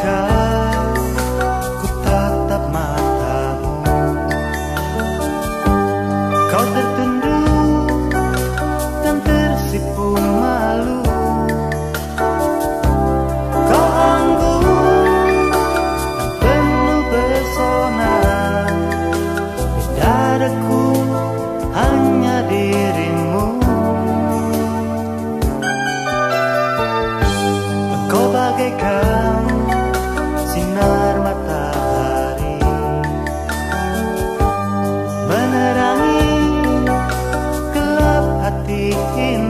ketika ku tatap matamu. Kau tertunduk dan tersipu. In.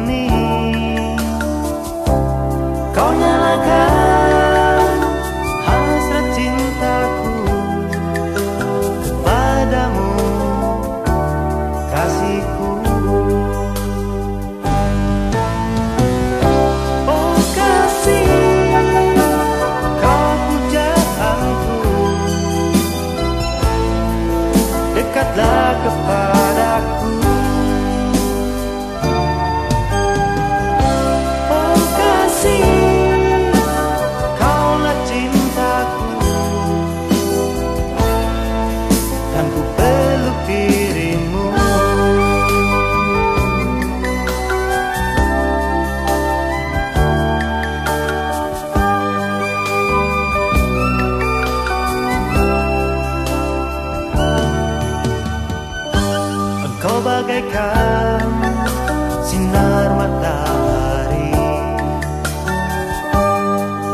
kau bagaikan sinar matahari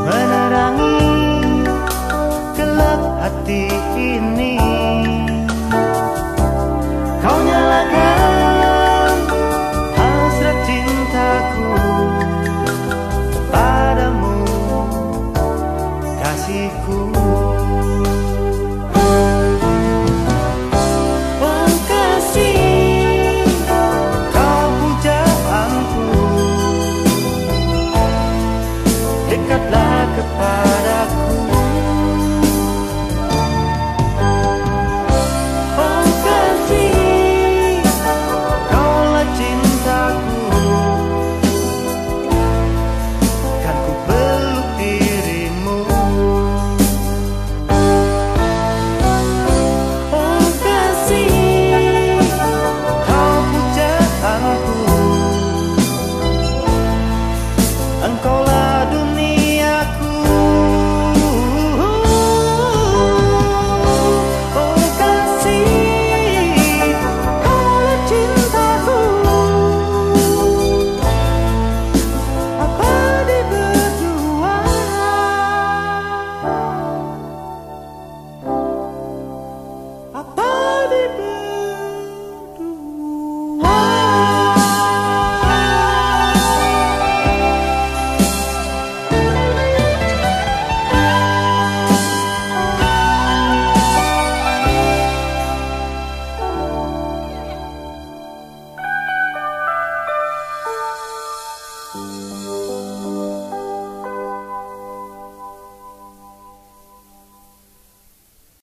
menerangi gelap hati ini. dekat-dekatlah kepada